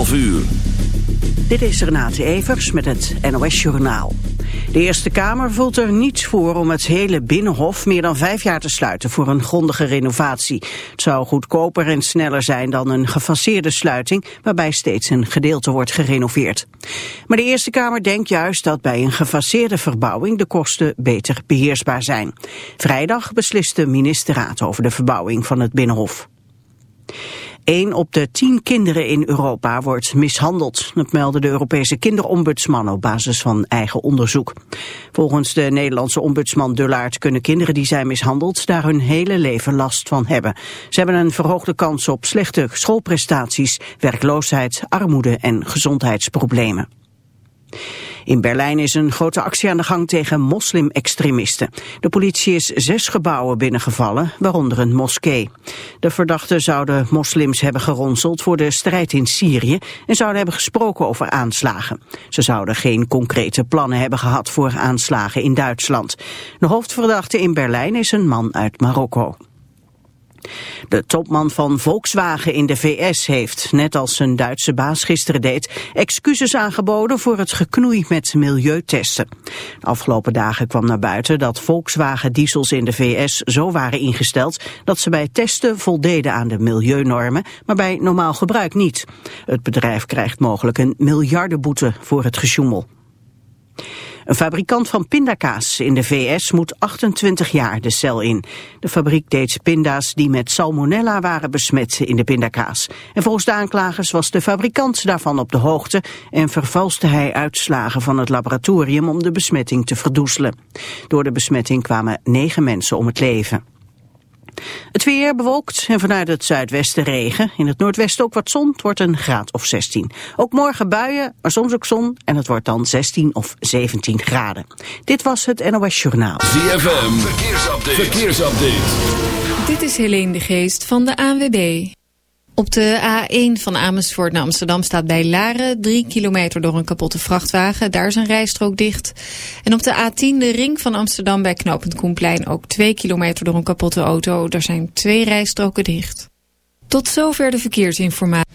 11 uur. Dit is Renate Evers met het NOS Journaal. De Eerste Kamer voelt er niets voor om het hele Binnenhof meer dan vijf jaar te sluiten voor een grondige renovatie. Het zou goedkoper en sneller zijn dan een gefaseerde sluiting waarbij steeds een gedeelte wordt gerenoveerd. Maar de Eerste Kamer denkt juist dat bij een gefaseerde verbouwing de kosten beter beheersbaar zijn. Vrijdag beslist de ministerraad over de verbouwing van het Binnenhof. Een op de tien kinderen in Europa wordt mishandeld. Dat meldde de Europese kinderombudsman op basis van eigen onderzoek. Volgens de Nederlandse ombudsman Dullaert kunnen kinderen die zijn mishandeld daar hun hele leven last van hebben. Ze hebben een verhoogde kans op slechte schoolprestaties, werkloosheid, armoede en gezondheidsproblemen. In Berlijn is een grote actie aan de gang tegen moslim-extremisten. De politie is zes gebouwen binnengevallen, waaronder een moskee. De verdachten zouden moslims hebben geronseld voor de strijd in Syrië en zouden hebben gesproken over aanslagen. Ze zouden geen concrete plannen hebben gehad voor aanslagen in Duitsland. De hoofdverdachte in Berlijn is een man uit Marokko. De topman van Volkswagen in de VS heeft, net als zijn Duitse baas gisteren deed, excuses aangeboden voor het geknoei met milieutesten. De afgelopen dagen kwam naar buiten dat Volkswagen diesels in de VS zo waren ingesteld dat ze bij testen voldeden aan de milieunormen, maar bij normaal gebruik niet. Het bedrijf krijgt mogelijk een miljardenboete voor het gesjoemel. Een fabrikant van pindakaas in de VS moet 28 jaar de cel in. De fabriek deed pinda's die met salmonella waren besmet in de pindakaas. En volgens de aanklagers was de fabrikant daarvan op de hoogte... en vervalste hij uitslagen van het laboratorium om de besmetting te verdoezelen. Door de besmetting kwamen negen mensen om het leven. Het weer bewolkt en vanuit het zuidwesten regen. In het noordwesten ook wat zon. Het wordt een graad of 16. Ook morgen buien, maar soms ook zon. En het wordt dan 16 of 17 graden. Dit was het NOS Journaal. ZFM, verkeersupdate. verkeersupdate. Dit is Helene de Geest van de ANWB. Op de A1 van Amersfoort naar Amsterdam staat bij Laren 3 kilometer door een kapotte vrachtwagen. Daar is een rijstrook dicht. En op de A10 de ring van Amsterdam bij knooppunt Koenplein ook 2 kilometer door een kapotte auto. Daar zijn twee rijstroken dicht. Tot zover de verkeersinformatie.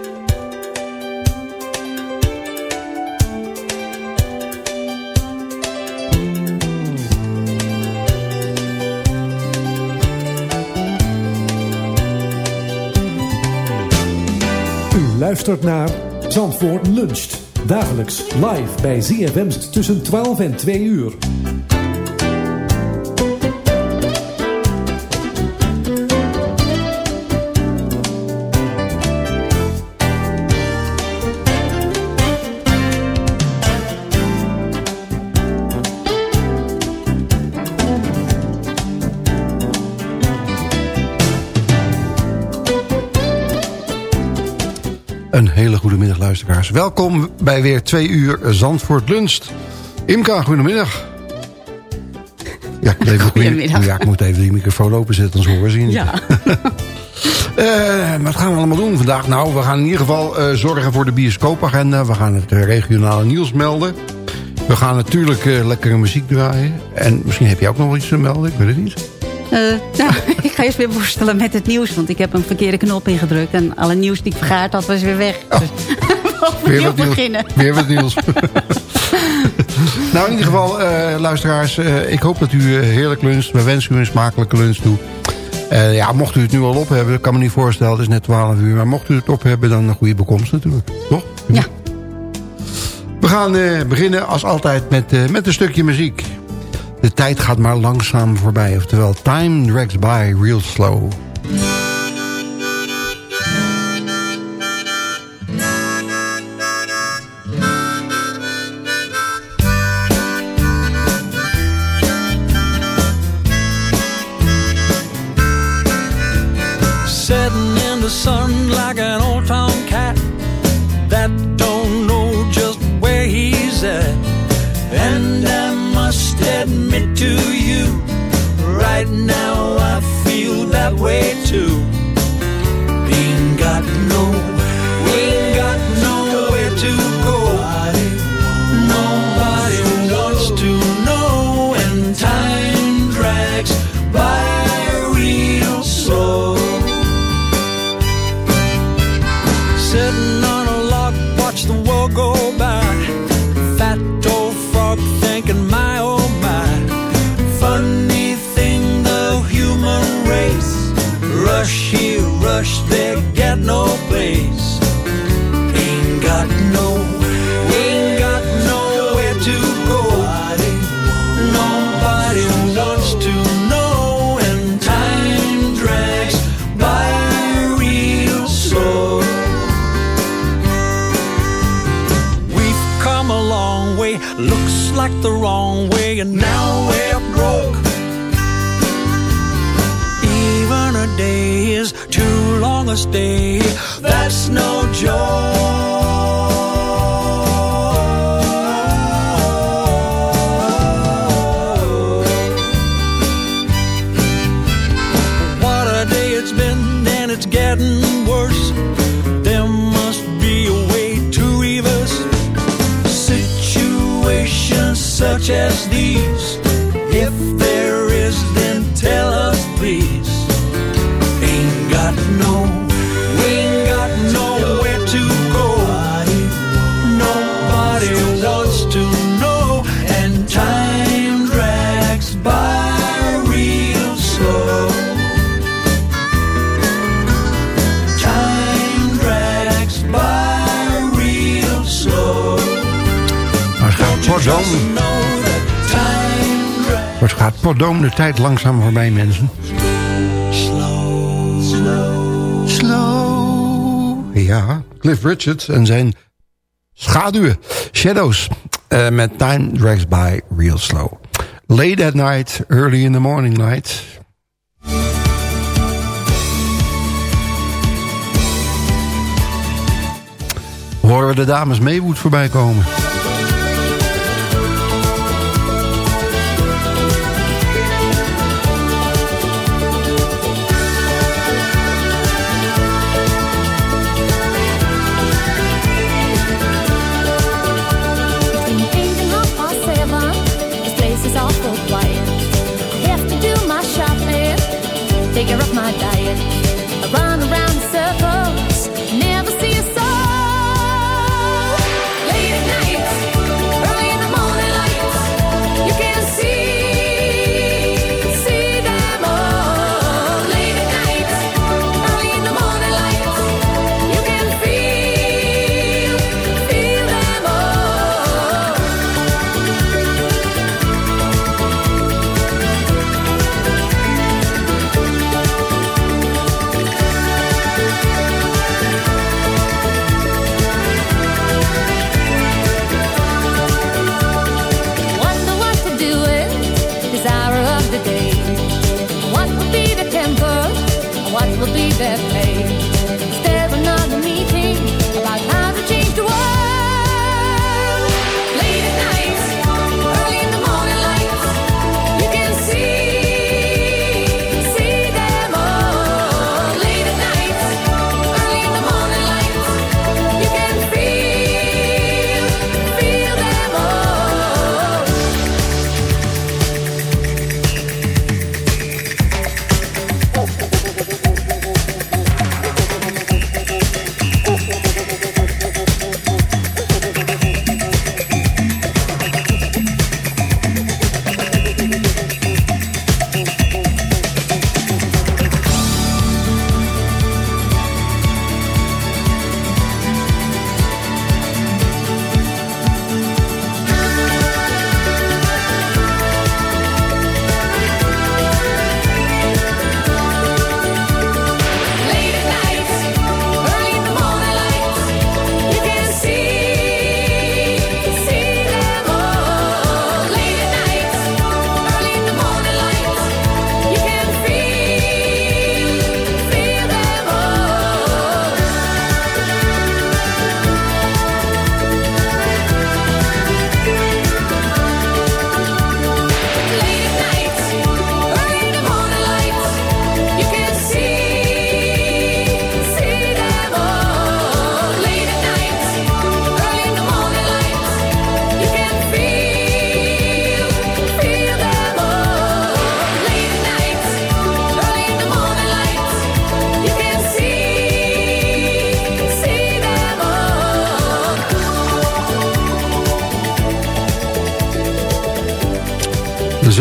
Luistert naar Zandvoort Luncht. Dagelijks live bij ZFM tussen 12 en 2 uur. Luisteraars. Welkom bij weer twee uur Zandvoort Lunst. Imka, goedemiddag. Ja, ik, even, ja, ik moet even die microfoon openzetten, anders horen ze niet. Ja. uh, wat gaan we allemaal doen vandaag? Nou, we gaan in ieder geval uh, zorgen voor de bioscoopagenda. We gaan het regionale nieuws melden. We gaan natuurlijk lekkere muziek draaien. En misschien heb je ook nog wel iets te melden, ik weet het niet. Nou, ik ga je weer voorstellen met het nieuws. Want ik heb een verkeerde knop ingedrukt. En alle nieuws die ik vergaard had, was weer weg. Oh. Dus weer wat beginnen. Weer wat nieuws. nou, in ieder geval, uh, luisteraars. Uh, ik hoop dat u heerlijk luncht. We wensen u een smakelijke lunch toe. ja, mocht u het nu al op hebben, ik kan me niet voorstellen, het is net 12 uur. Maar mocht u het op hebben, dan een goede bekomst natuurlijk. Toch? Ja. We gaan beginnen als altijd met, met een stukje muziek. De tijd gaat maar langzaam voorbij. Oftewel, time drags by real slow. Way too. Place. Ain't got no, ain't got nowhere to go. Nobody wants to know, and time drags by real slow. We've come a long way, looks like the wrong way, and now we're broke. Even a day is too long a stay, gaat pardon de tijd langzaam voorbij, mensen. Slow, slow, Slow. Ja, Cliff Richard en zijn schaduwen. Shadows. eh, met Time Drags By Real Slow. Late at night, early in the morning light. Horen we de dames Maywood voorbij komen.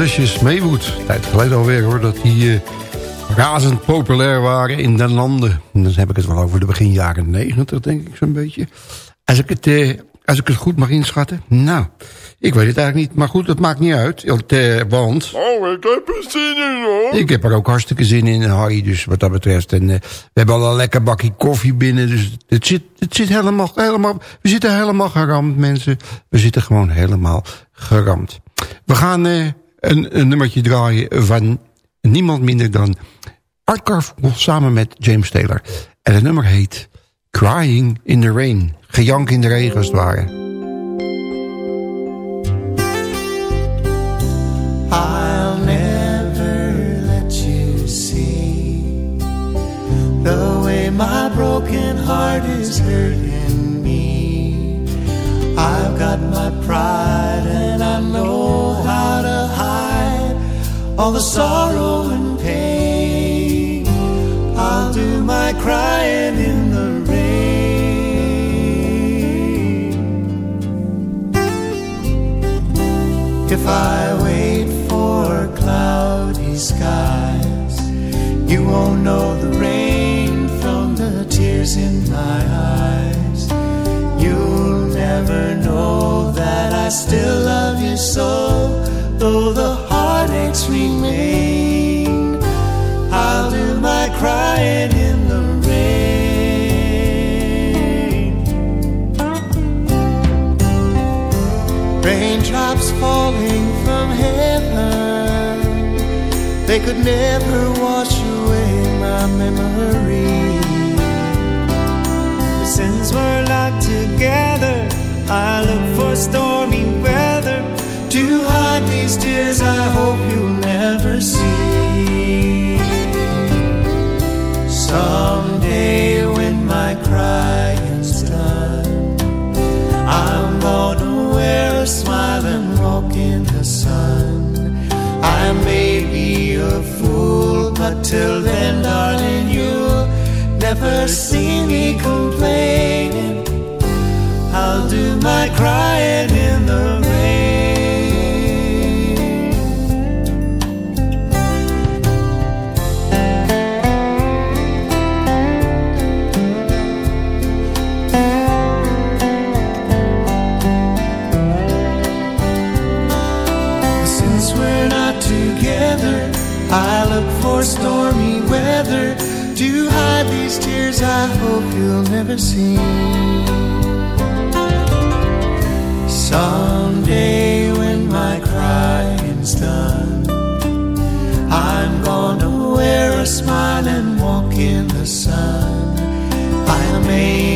Zusjes Maywood. Tijd geleden alweer hoor, dat die uh, razend populair waren in den landen. En dan heb ik het wel over de begin jaren negentig, denk ik zo'n beetje. Als ik, het, uh, als ik het goed mag inschatten. Nou, ik weet het eigenlijk niet. Maar goed, dat maakt niet uit. Want... Uh, want oh, ik heb er zin in hoor. Ik heb er ook hartstikke zin in, Harry. Dus wat dat betreft. En we hebben al een lekker bakje koffie binnen. Dus het zit, het zit helemaal, helemaal... We zitten helemaal geramd, mensen. We zitten gewoon helemaal geramd. We gaan uh, een, een, nummertje draaien van niemand minder dan Art Carfull samen met James Taylor. En het nummer heet Crying in the Rain. Gejank in de regen als het ware. I'll never let you see The way my broken heart is hurting me I've got my pride and I know all the sorrow and pain. I'll do my crying in the rain. If I they could never wash away my memory since we're locked together. I look for stormy weather to hide these tears I hope you'll never see. Till then, darling, you'll never see me complaining. I'll do my crying I hope you'll never see. Someday when my crying's done, I'm gonna wear a smile and walk in the sun. I may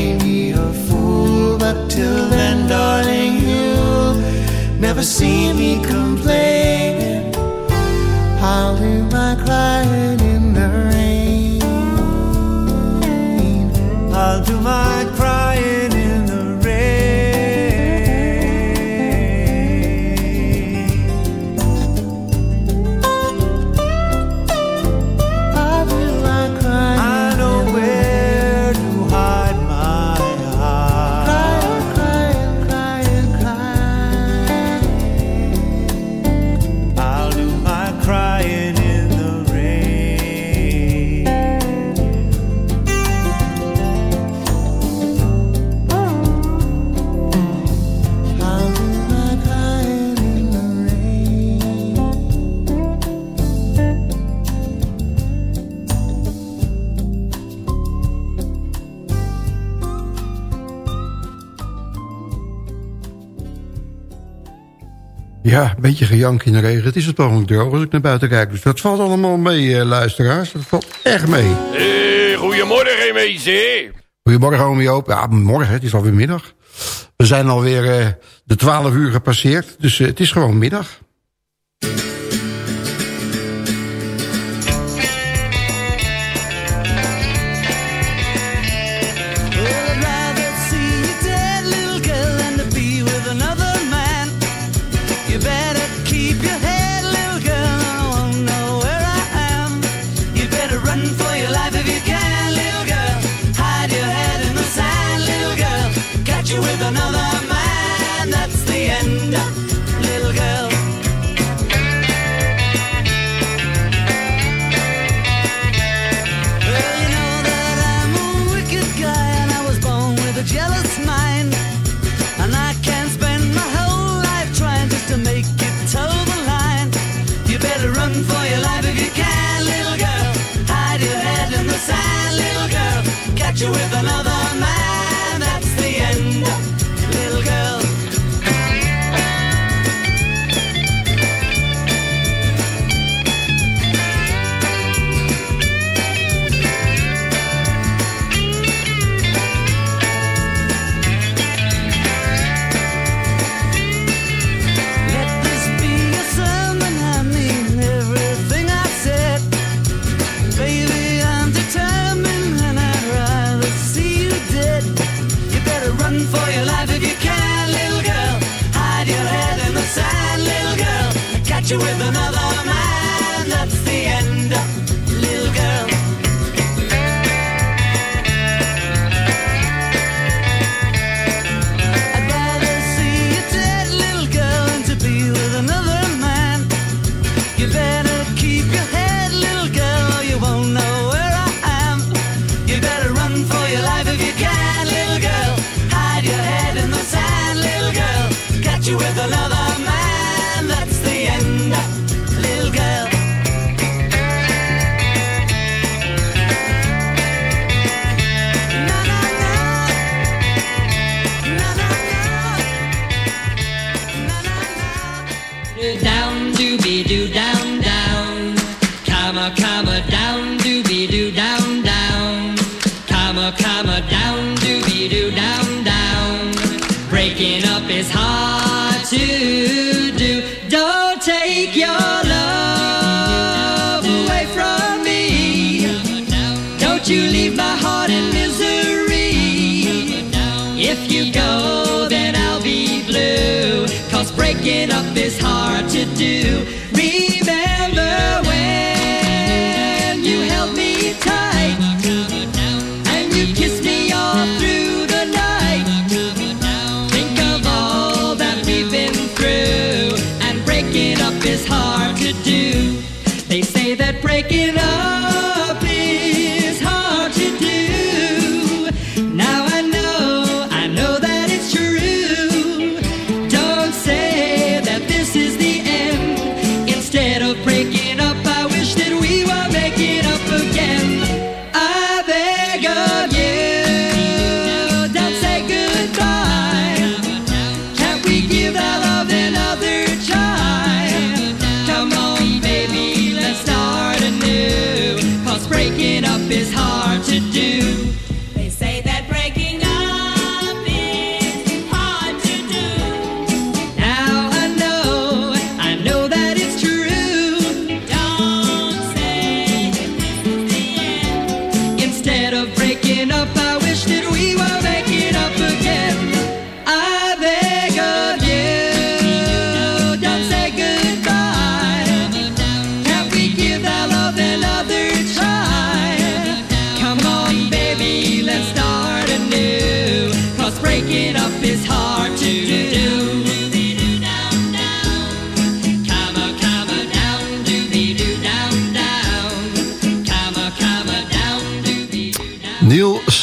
Ja, een beetje gejank in de regen. Het is het ogenblik droog als ik naar buiten kijk. Dus dat valt allemaal mee, eh, luisteraars. Dat valt echt mee. Hey, goedemorgen, mensen. Goedemorgen, oom Joop. Ja, morgen, het is alweer middag. We zijn alweer eh, de 12 uur gepasseerd. Dus eh, het is gewoon middag. do down, down. Breaking up is hard to do. Don't take your love away from me. Don't you leave my heart in misery. If you go, then I'll be blue. Cause breaking up is hard to do.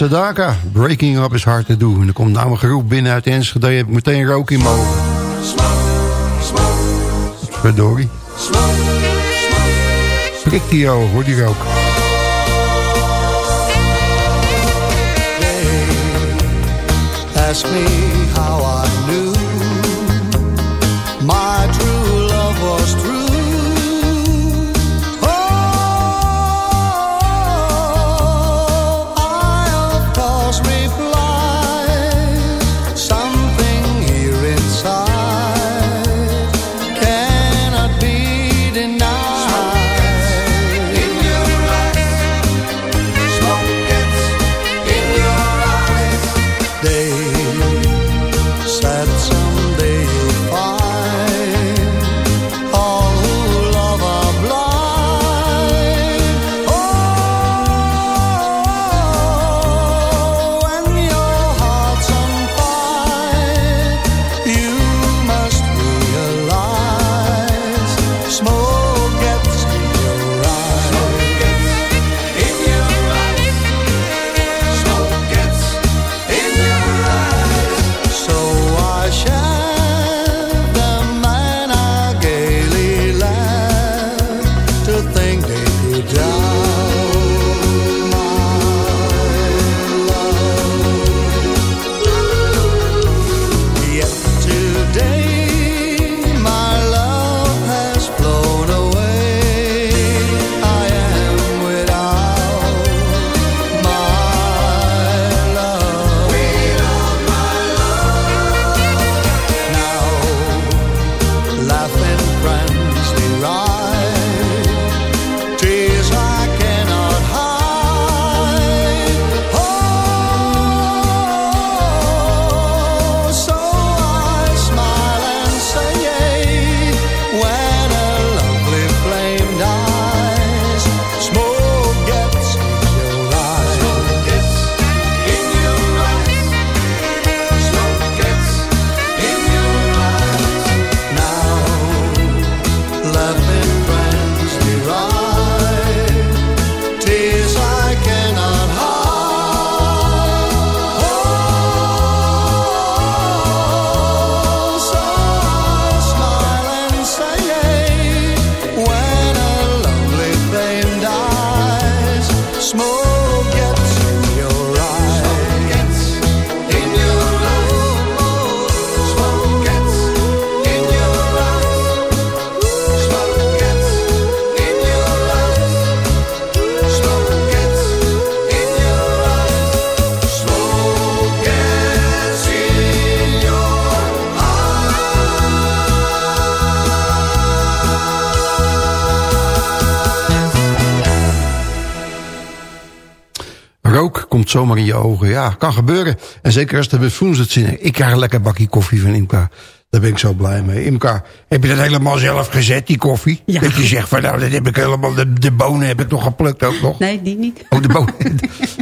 Sadaka, Breaking Up is Hard to Do. En er komt nou een geroep binnen uit Enschede, heb meteen rook in mijn ogen. Prik die ogen, hoor die rook. Ask me how I knew zomaar in je ogen. Ja, kan gebeuren. En zeker als de buffoons het zien. Ik krijg een lekker bakje koffie van Imka. Daar ben ik zo blij mee. Imka, heb je dat helemaal zelf gezet, die koffie? Ja. Dat je zegt van nou, dat heb ik helemaal, de, de bonen heb ik nog geplukt ook nog. Nee, die niet. Oh, de bonen.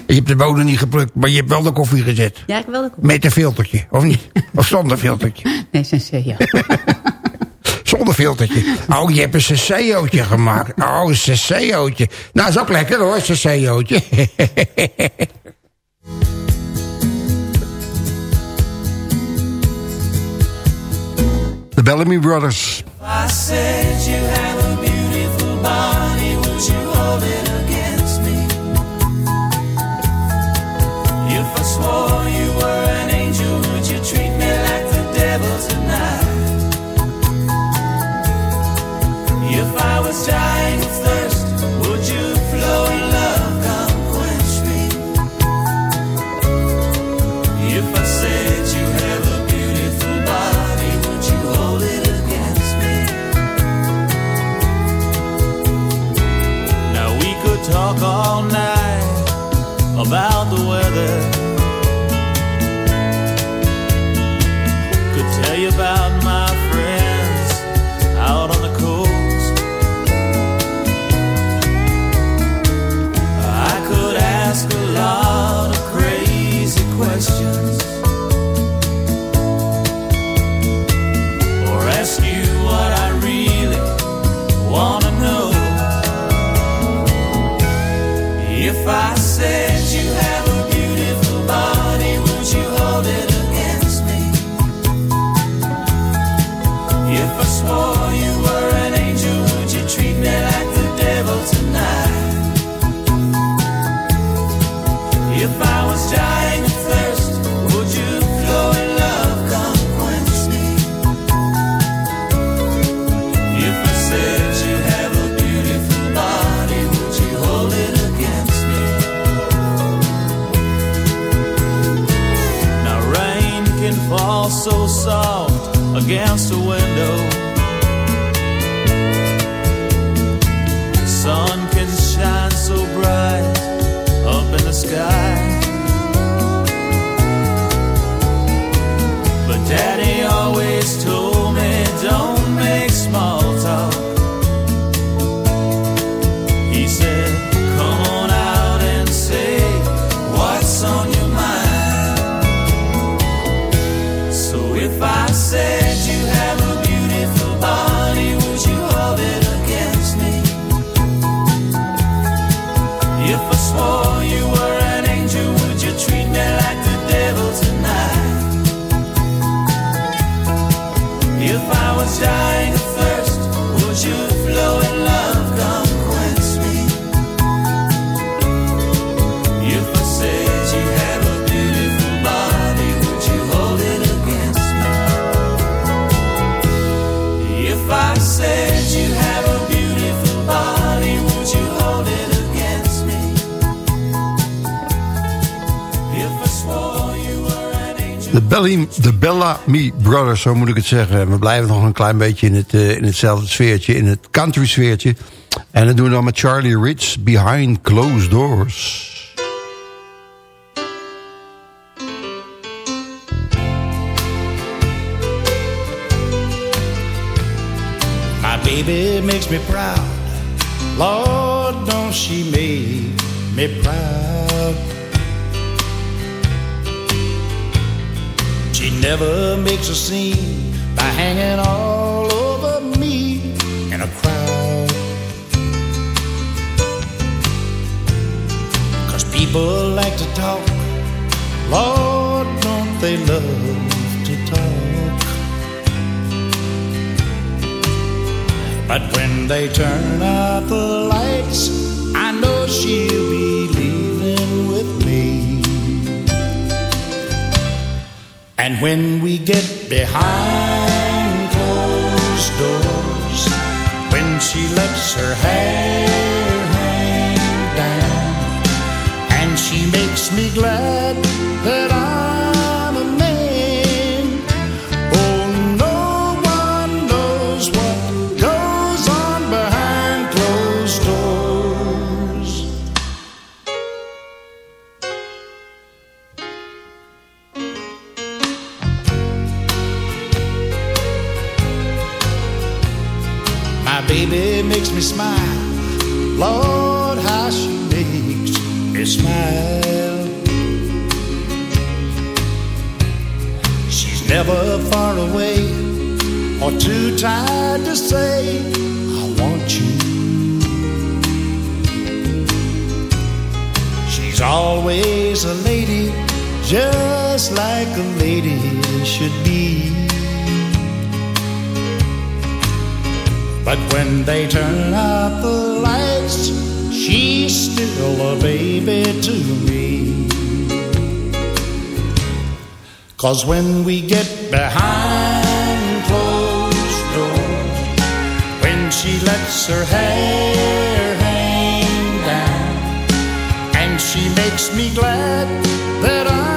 je hebt de bonen niet geplukt, maar je hebt wel de koffie gezet. Ja, ik wil de Met een filtertje, of niet? Of zonder filtertje? Nee, sensei, ja. Zonder filtertje. Oh, je hebt een CCO'tje gemaakt. Oh, een CCO'tje. Nou, is ook lekker hoor, een devil tonight? If I was dying of thirst, all night about the weather. So soft against the window. Sun can shine so bright up in the sky. But Daddy Belly, de Bellamy Brothers, zo moet ik het zeggen. En we blijven nog een klein beetje in, het, eh, in hetzelfde sfeertje, in het country sfeertje. En dat doen we dan met Charlie Rich, Behind Closed Doors. My baby makes me proud. Lord, don't she make me proud? Never makes a scene by hanging all over me in a crowd. Cause people like to talk. Lord, don't they love to talk? But when they turn out the lights, I know she'll be And when we get behind closed doors, when she lets her hair hang down, and she makes me glad that Lord, how she makes me smile. She's never far away or too tired to say, I want you. She's always a lady, just like a lady should be. But when they turn out the she's still a baby to me. Cause when we get behind closed doors, when she lets her hair hang down, and she makes me glad that I'm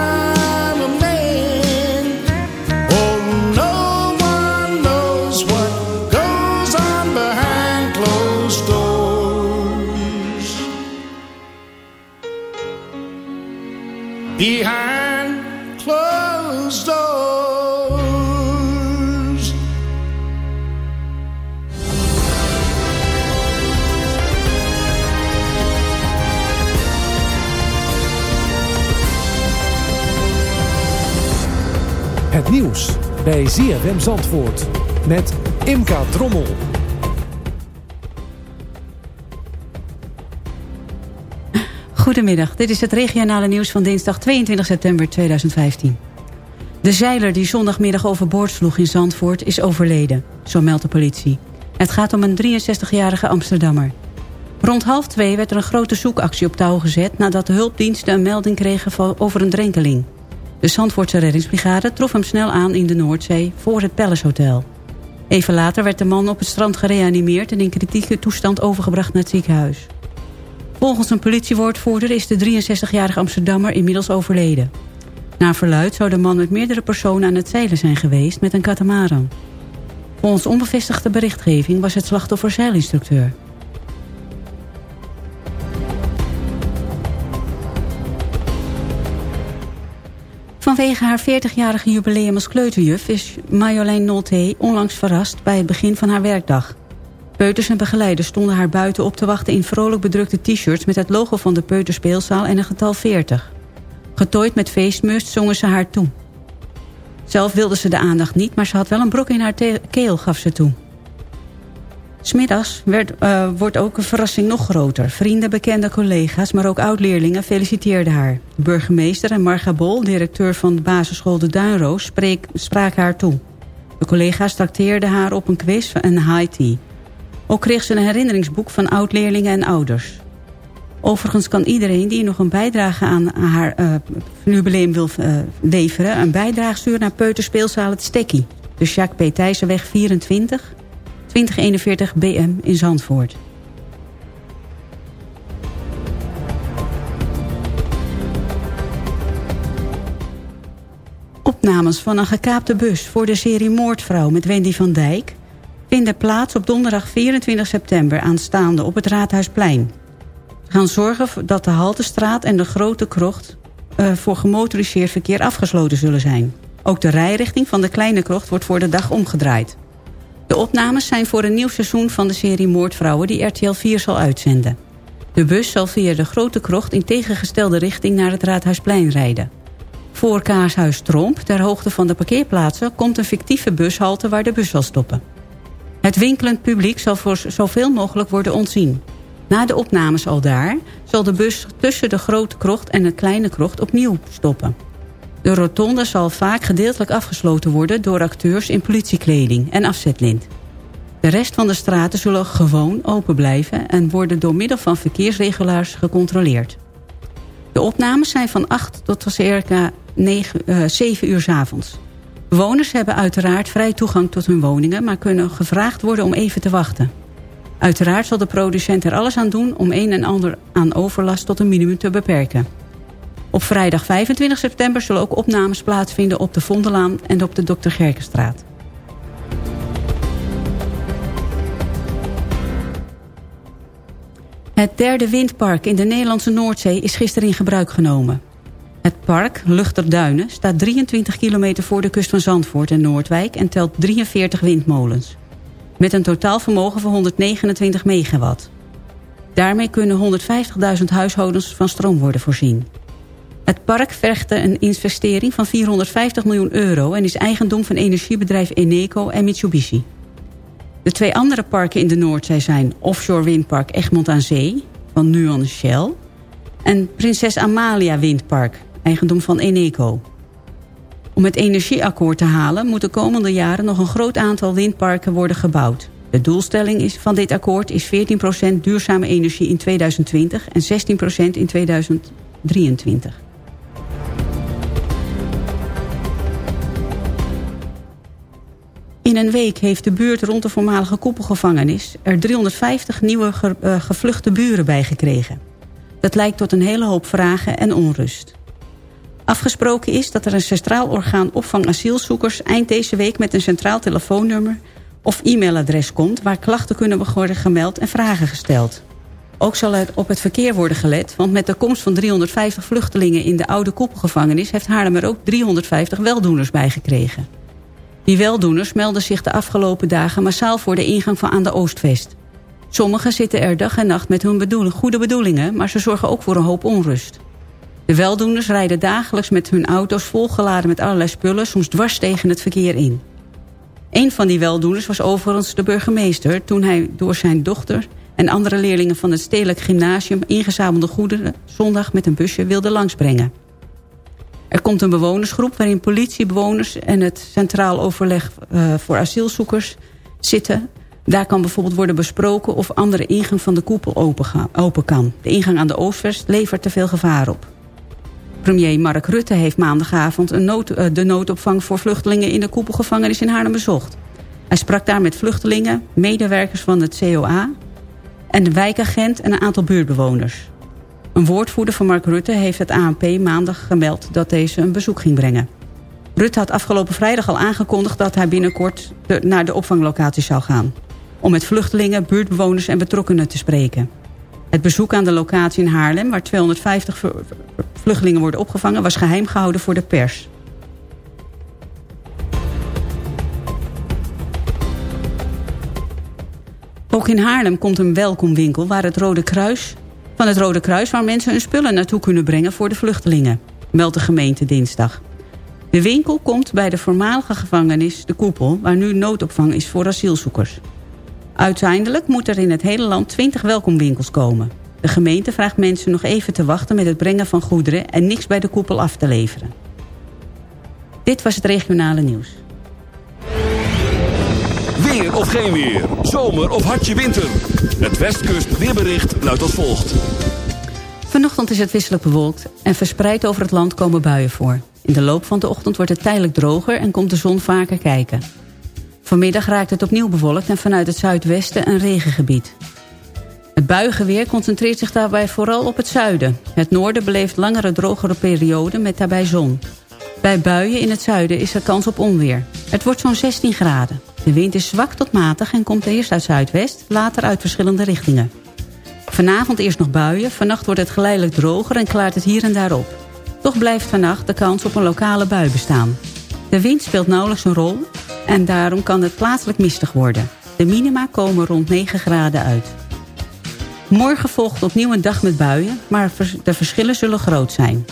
bij ZFM Zandvoort met Imka Drommel. Goedemiddag, dit is het regionale nieuws van dinsdag 22 september 2015. De zeiler die zondagmiddag overboord sloeg in Zandvoort is overleden, zo meldt de politie. Het gaat om een 63-jarige Amsterdammer. Rond half twee werd er een grote zoekactie op touw gezet... nadat de hulpdiensten een melding kregen over een drenkeling. De Zandvoortse reddingsbrigade trof hem snel aan in de Noordzee... voor het Palace Hotel. Even later werd de man op het strand gereanimeerd... en in kritieke toestand overgebracht naar het ziekenhuis. Volgens een politiewoordvoerder is de 63-jarige Amsterdammer inmiddels overleden. Na verluid zou de man met meerdere personen aan het zeilen zijn geweest met een katamaran. Volgens onbevestigde berichtgeving was het slachtoffer zeilinstructeur. Vanwege haar 40-jarige jubileum als kleuterjuf is Marjolein Nolte onlangs verrast bij het begin van haar werkdag. Peuters en begeleiders stonden haar buiten op te wachten in vrolijk bedrukte t-shirts met het logo van de peuterspeelzaal en een getal 40. Getooid met feestmust zongen ze haar toe. Zelf wilde ze de aandacht niet, maar ze had wel een brok in haar keel, gaf ze toe. Smiddags werd, eh, wordt ook een verrassing nog groter. Vrienden, bekende collega's, maar ook oud-leerlingen feliciteerden haar. Burgemeester en Marga Bol, directeur van de basisschool De Duinroos, spraken haar toe. De collega's trakteerden haar op een quiz en high tea. Ook kreeg ze een herinneringsboek van oud-leerlingen en ouders. Overigens kan iedereen die nog een bijdrage aan haar eh, jubileum wil eh, leveren... een bijdrage sturen naar Peuterspeelzaal Het Stekkie. De Jacques P. Thijssenweg 24, 2041 BM in Zandvoort. Opnames van een gekaapte bus voor de serie Moordvrouw met Wendy van Dijk... vinden plaats op donderdag 24 september aanstaande op het Raadhuisplein. We gaan zorgen dat de Haltestraat en de Grote Krocht... eh, voor gemotoriseerd verkeer afgesloten zullen zijn. Ook de rijrichting van de Kleine Krocht wordt voor de dag omgedraaid. De opnames zijn voor een nieuw seizoen van de serie Moordvrouwen... die RTL 4 zal uitzenden. De bus zal via de Grote Krocht in tegengestelde richting naar het Raadhuisplein rijden. Voor Kaashuis Tromp, ter hoogte van de parkeerplaatsen... komt een fictieve bushalte waar de bus zal stoppen. Het winkelend publiek zal voor zoveel mogelijk worden ontzien. Na de opnames al daar zal de bus tussen de Grote Krocht en de Kleine Krocht opnieuw stoppen. De rotonde zal vaak gedeeltelijk afgesloten worden door acteurs in politiekleding en afzetlint. De rest van de straten zullen gewoon open blijven en worden door middel van verkeersregelaars gecontroleerd. De opnames zijn van 8 tot circa 9, eh, 7 uur 's avonds. Bewoners hebben uiteraard vrij toegang tot hun woningen... maar kunnen gevraagd worden om even te wachten. Uiteraard zal de producent er alles aan doen... om een en ander aan overlast tot een minimum te beperken. Op vrijdag 25 september zullen ook opnames plaatsvinden... op de Vondelaan en op de Dr. Gerkenstraat. Het derde windpark in de Nederlandse Noordzee is gisteren in gebruik genomen. Het park, Luchterduinen, staat 23 kilometer voor de kust van Zandvoort en Noordwijk... en telt 43 windmolens. met een totaalvermogen van 129 megawatt. Daarmee kunnen 150.000 huishoudens van stroom worden voorzien. Het park vergde een investering van 450 miljoen euro... en is eigendom van energiebedrijf Eneco en Mitsubishi. De twee andere parken in de Noordzee zijn offshore windpark Egmond aan Zee... van Nuon Shell... en Prinses Amalia Windpark, eigendom van Eneco. Om het energieakkoord te halen moet de komende jaren nog een groot aantal windparken worden gebouwd. De doelstelling is van dit akkoord is 14% duurzame energie in 2020 en 16% in 2023. In een week heeft de buurt rond de voormalige koepelgevangenis... er 350 nieuwe ge uh, gevluchte buren bijgekregen. Dat lijkt tot een hele hoop vragen en onrust. Afgesproken is dat er een centraal orgaan opvang asielzoekers... eind deze week met een centraal telefoonnummer of e-mailadres komt... waar klachten kunnen worden gemeld en vragen gesteld. Ook zal er op het verkeer worden gelet... want met de komst van 350 vluchtelingen in de oude koepelgevangenis... heeft Haarlem er ook 350 weldoeners bijgekregen. Die weldoeners melden zich de afgelopen dagen massaal voor de ingang van aan de Oostvest. Sommigen zitten er dag en nacht met hun bedoeling, goede bedoelingen... maar ze zorgen ook voor een hoop onrust. De weldoeners rijden dagelijks met hun auto's volgeladen met allerlei spullen... soms dwars tegen het verkeer in. Een van die weldoeners was overigens de burgemeester... toen hij door zijn dochter en andere leerlingen van het Stedelijk Gymnasium... ingezamelde goederen zondag met een busje wilde langsbrengen. Er komt een bewonersgroep waarin politiebewoners en het Centraal Overleg uh, voor Asielzoekers zitten. Daar kan bijvoorbeeld worden besproken of andere ingang van de koepel open, kan. De ingang aan de Oostvest levert te veel gevaar op. Premier Mark Rutte heeft maandagavond een nood, uh, de noodopvang voor vluchtelingen in de koepelgevangenis in Haarlem bezocht. Hij sprak daar met vluchtelingen, medewerkers van het COA en de wijkagent en een aantal buurtbewoners. Een woordvoerder van Mark Rutte heeft het ANP maandag gemeld dat deze een bezoek ging brengen. Rutte had afgelopen vrijdag al aangekondigd dat hij binnenkort naar de opvanglocatie zou gaan. Om met vluchtelingen, buurtbewoners en betrokkenen te spreken. Het bezoek aan de locatie in Haarlem, waar 250 vluchtelingen worden opgevangen... was geheim gehouden voor de pers. Ook in Haarlem komt een welkomwinkel waar het Rode Kruis van het Rode Kruis... waar mensen hun spullen naartoe kunnen brengen voor de vluchtelingen. Meldt de gemeente dinsdag. De winkel komt bij de voormalige gevangenis De Koepel... waar nu noodopvang is voor asielzoekers. Uiteindelijk moet er in het hele land 20 welkomwinkels komen. De gemeente vraagt mensen nog even te wachten met het brengen van goederen... en niks bij de koepel af te leveren. Dit was het regionale nieuws. Weer of geen weer. Zomer of hartje winter. Het Westkust weerbericht luidt als volgt. Vanochtend is het wisselijk bewolkt en verspreid over het land komen buien voor. In de loop van de ochtend wordt het tijdelijk droger en komt de zon vaker kijken. Vanmiddag raakt het opnieuw bewolkt en vanuit het zuidwesten een regengebied. Het buigenweer concentreert zich daarbij vooral op het zuiden. Het noorden beleeft langere drogere perioden met daarbij zon. Bij buien in het zuiden is er kans op onweer. Het wordt zo'n 16 graden. De wind is zwak tot matig en komt eerst uit zuidwest, later uit verschillende richtingen. Vanavond eerst nog buien, vannacht wordt het geleidelijk droger en klaart het hier en daar op. Toch blijft vannacht de kans op een lokale bui bestaan. De wind speelt nauwelijks een rol en daarom kan het plaatselijk mistig worden. De minima komen rond 9 graden uit. Morgen volgt opnieuw een dag met buien, maar de verschillen zullen groot zijn.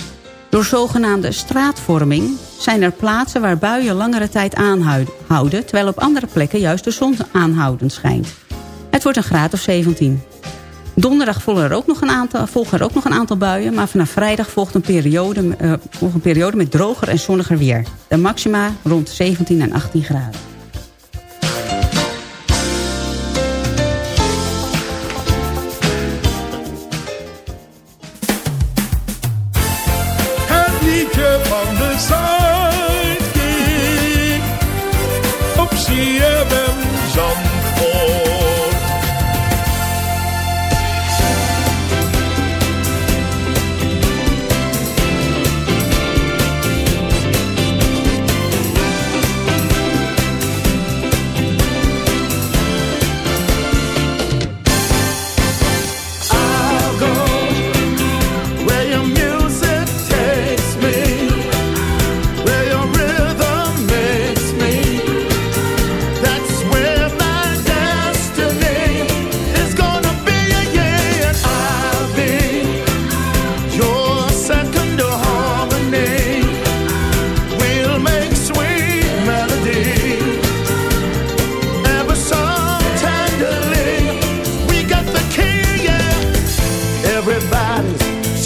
Door zogenaamde straatvorming zijn er plaatsen waar buien langere tijd aanhouden... terwijl op andere plekken juist de zon aanhoudend schijnt. Het wordt een graad of 17. Donderdag volgen er ook nog een aantal, volgen er ook nog een aantal buien... maar vanaf vrijdag volgt een, periode, uh, volgt een periode met droger en zonniger weer. De maxima rond 17 en 18 graden.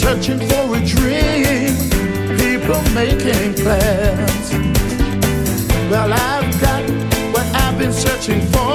searching for a dream. People making plans. Well, I've got what I've been searching for.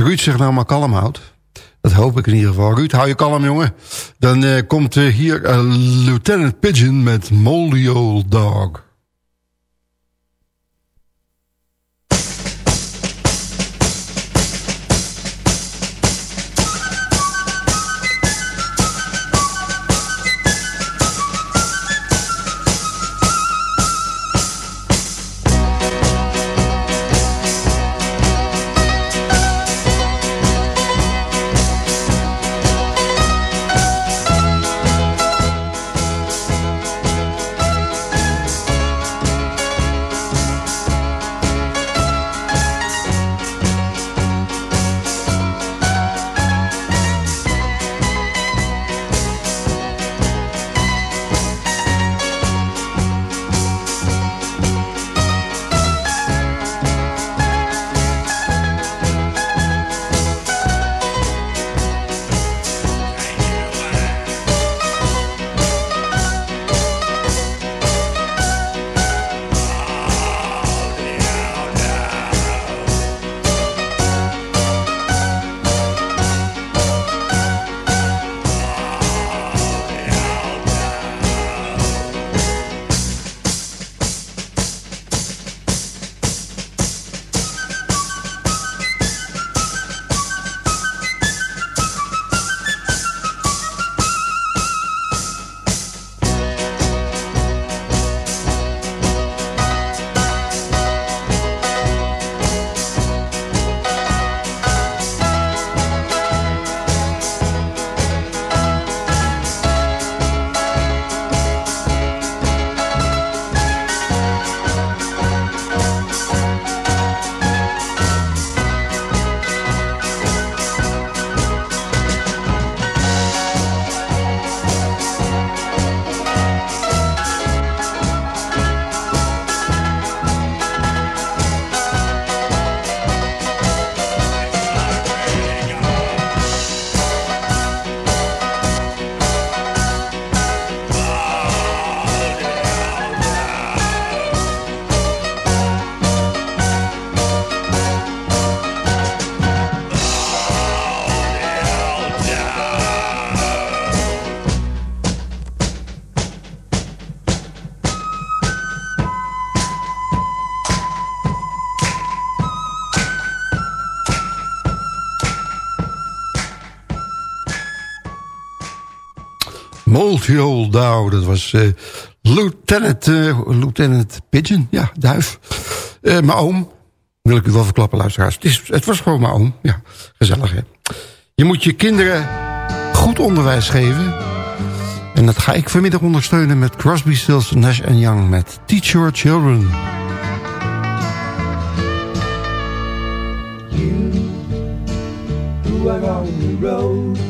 Ruud zich nou maar kalm houdt... Dat hoop ik in ieder geval. Ruud, hou je kalm, jongen. Dan eh, komt eh, hier uh, Lieutenant Pigeon met Moldy Dog. Multi-Old Dow. Dat was eh, Lieutenant, eh, Lieutenant Pigeon. Ja, duif. Eh, mijn oom. Wil ik u wel verklappen, luisteraars. Het, is, het was gewoon mijn oom. Ja, gezellig, hè. Je moet je kinderen goed onderwijs geven. En dat ga ik vanmiddag ondersteunen met Crosby, Stills, Nash Young... met Teach Your Children. road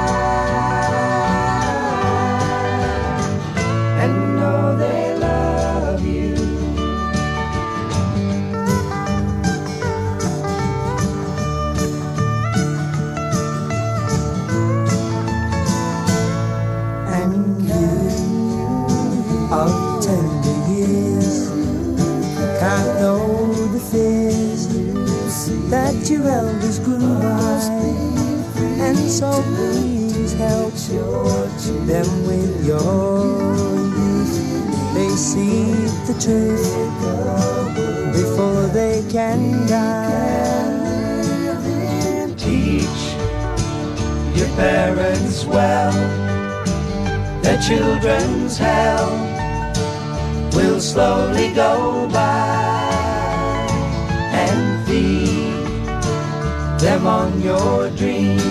So please help them with your they see the truth before they can die. Teach your parents well, their children's hell will slowly go by and feed them on your dreams,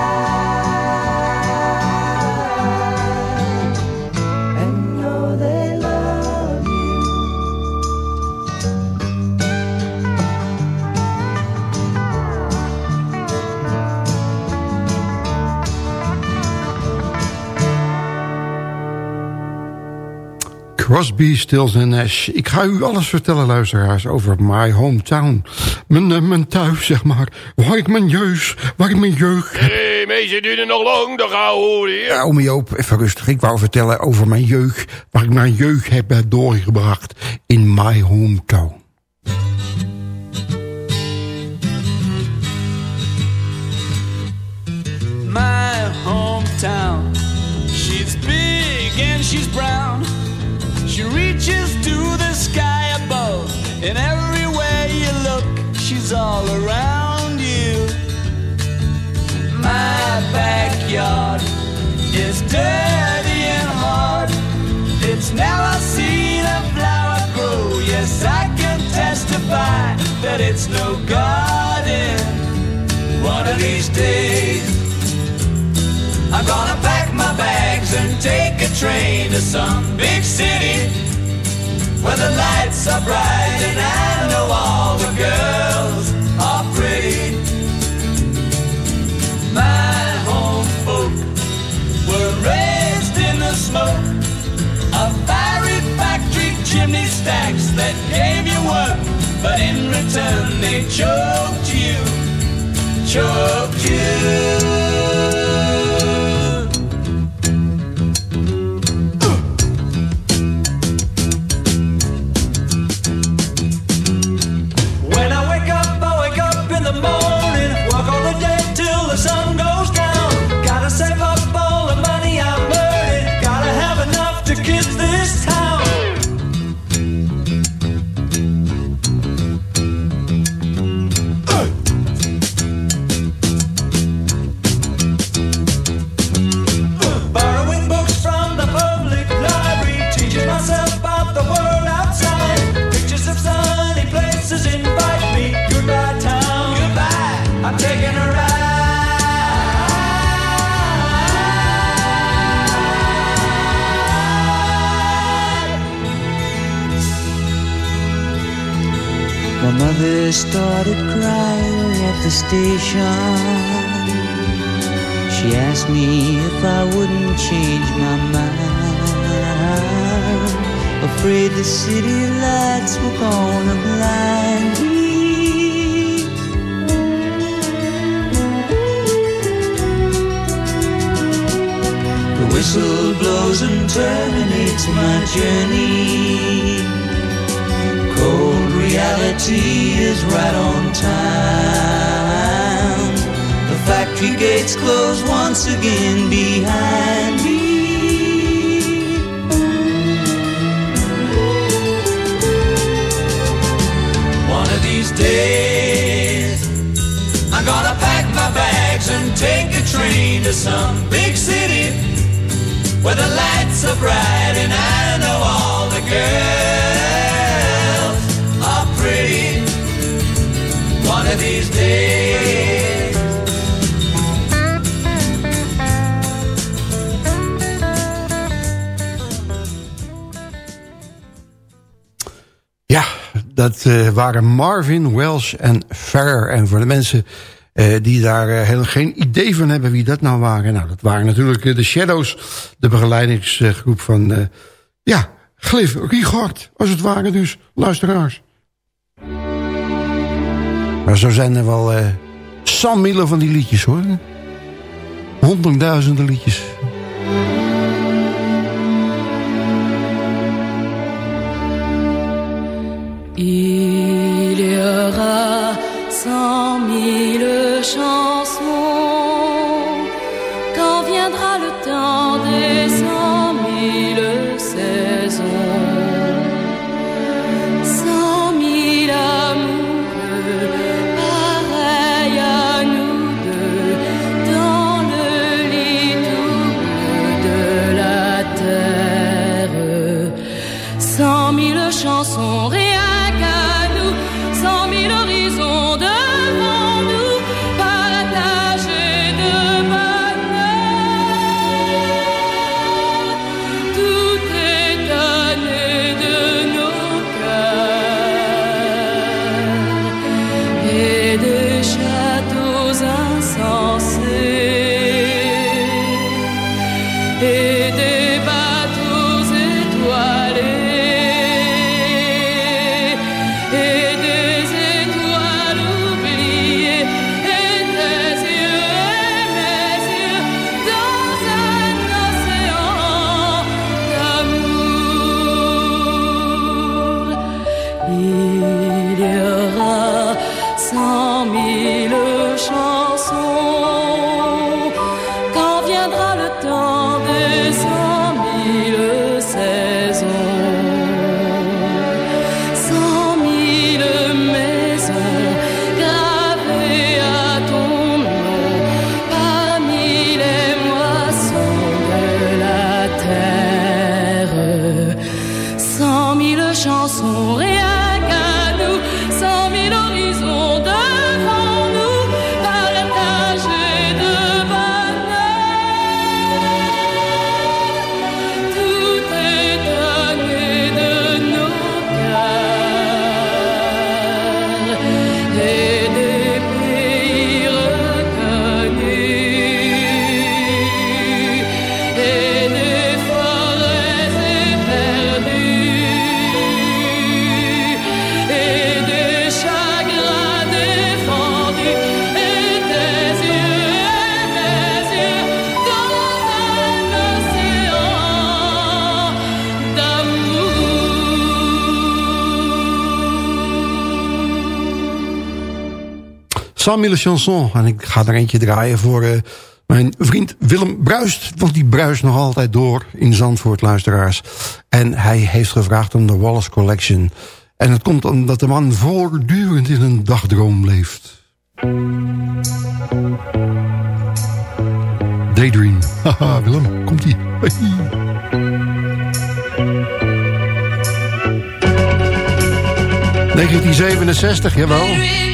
Crosby, Stills en Nash. Ik ga u alles vertellen, luisteraars, over my hometown. Mijn, eh, mijn thuis, zeg maar. Waar ik mijn jeugd, waar ik mijn jeugd heb. Hé, hey, er nog lang, dan gaan we horen hier. Ja, ome Joop, even rustig. Ik wou vertellen over mijn jeugd, waar ik mijn jeugd heb eh, doorgebracht in my hometown. my hometown. She's big and she's brown. Above, and everywhere you look, she's all around you. My backyard is dirty and hard. It's never seen a flower grow. Yes, I can testify that it's no garden. One of these days. I'm gonna pack my bags and take a train to some big city where the lights are bright and I know all the girls are pretty. My home folk were raised in the smoke of fiery factory chimney stacks that gave you work, but in return they choked you, choked you. Started crying at the station. She asked me if I wouldn't change my mind. Afraid the city lights were gonna blind me. The whistle blows and terminates my journey. Reality is right on time. The factory gates close once again behind me. One of these days, I'm gonna pack my bags and take a train to some big city where the lights are bright and I know all the girls these days. Ja, dat eh, waren Marvin, Welsh en Fair. En voor de mensen eh, die daar eh, helemaal geen idee van hebben wie dat nou waren. Nou, dat waren natuurlijk de Shadows, de begeleidingsgroep van... ja, Cliff Richard, als het ware dus, luisteraars. Maar zo zijn er wel Sam van die liedjes hoor. Honderdduizenden liedjes. Il y aura cent chansons d'amour. Samuel Chanson. En ik ga er eentje draaien voor eh, mijn vriend Willem Bruist. Want die bruist nog altijd door in Zandvoort, luisteraars. En hij heeft gevraagd om de Wallace Collection. En het komt omdat de man voortdurend in een dagdroom leeft. Daydream. Haha, Willem, komt-ie. Hey. 1967, jawel.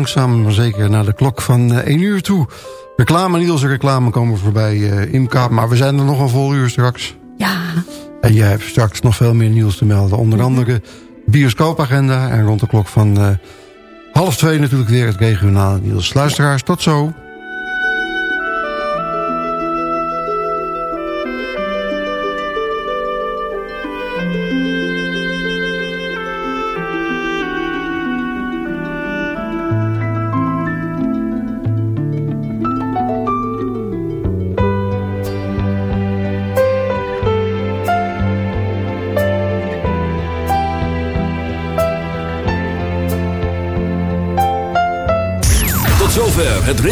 Langzaam maar zeker naar de klok van uh, 1 uur toe. Reclame, Niels, reclame komen voorbij uh, Imka. Maar we zijn er nog een vol uur straks. Ja. En jij hebt straks nog veel meer nieuws te melden. Onder andere bioscoopagenda. En rond de klok van uh, half twee natuurlijk weer het regionale nieuws. Luisteraars, tot zo.